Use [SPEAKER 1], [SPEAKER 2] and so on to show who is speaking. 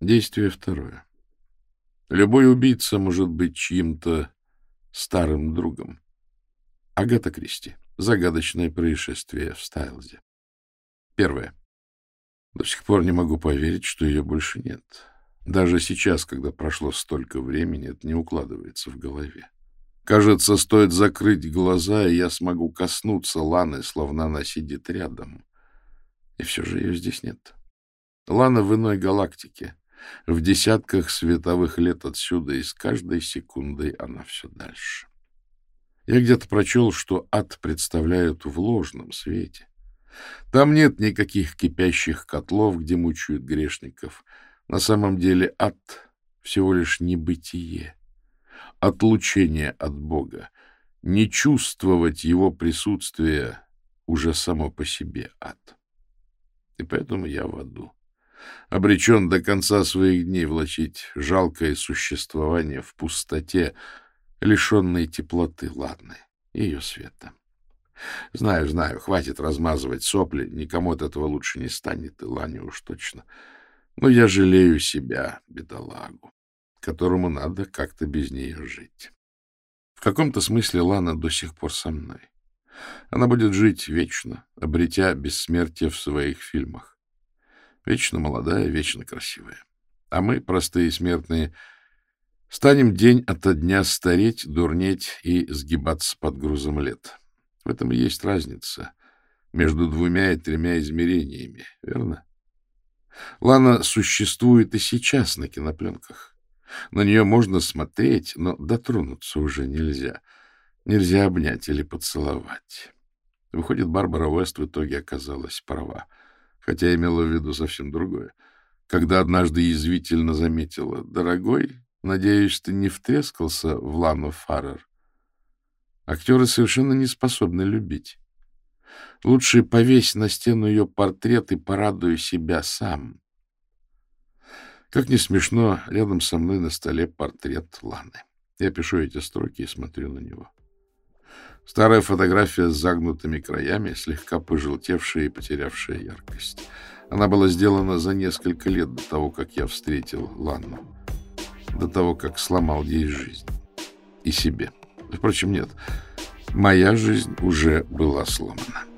[SPEAKER 1] Действие второе. Любой убийца может быть чьим-то старым другом. Агата Кристи. Загадочное происшествие в Стайлзе. Первое. До сих пор не могу поверить, что ее больше нет. Даже сейчас, когда прошло столько времени, это не укладывается в голове. Кажется, стоит закрыть глаза, и я смогу коснуться Ланы, словно она сидит рядом. И все же ее здесь нет. Лана в иной галактике, в десятках световых лет отсюда, и с каждой секундой она все дальше. Я где-то прочел, что ад представляют в ложном свете. Там нет никаких кипящих котлов, где мучают грешников. На самом деле ад — всего лишь небытие, отлучение от Бога. Не чувствовать его присутствия уже само по себе ад. И поэтому я в аду. Обречен до конца своих дней влачить жалкое существование в пустоте, лишенной теплоты, ладно, ее света. Знаю, знаю, хватит размазывать сопли, никому от этого лучше не станет, и Лане уж точно. Но я жалею себя, бедолагу, которому надо как-то без нее жить. В каком-то смысле Лана до сих пор со мной. Она будет жить вечно, обретя бессмертие в своих фильмах. Вечно молодая, вечно красивая. А мы, простые смертные, станем день ото дня стареть, дурнеть и сгибаться под грузом лет. В этом и есть разница между двумя и тремя измерениями, верно? Лана существует и сейчас на кинопленках. На нее можно смотреть, но дотронуться уже нельзя. Нельзя обнять или поцеловать. Выходит, Барбара Уэст в итоге оказалась права, хотя имела в виду совсем другое. Когда однажды язвительно заметила, «Дорогой, надеюсь, ты не втрескался в Лану Фаррер?» Актеры совершенно не способны любить. Лучше повесь на стену ее портрет и порадуй себя сам. Как не смешно, рядом со мной на столе портрет Ланы. Я пишу эти строки и смотрю на него. Старая фотография с загнутыми краями, слегка пожелтевшая и потерявшая яркость. Она была сделана за несколько лет до того, как я встретил Ланну. До того, как сломал ей жизнь. И себе. Впрочем, нет. Моя жизнь уже была сломана.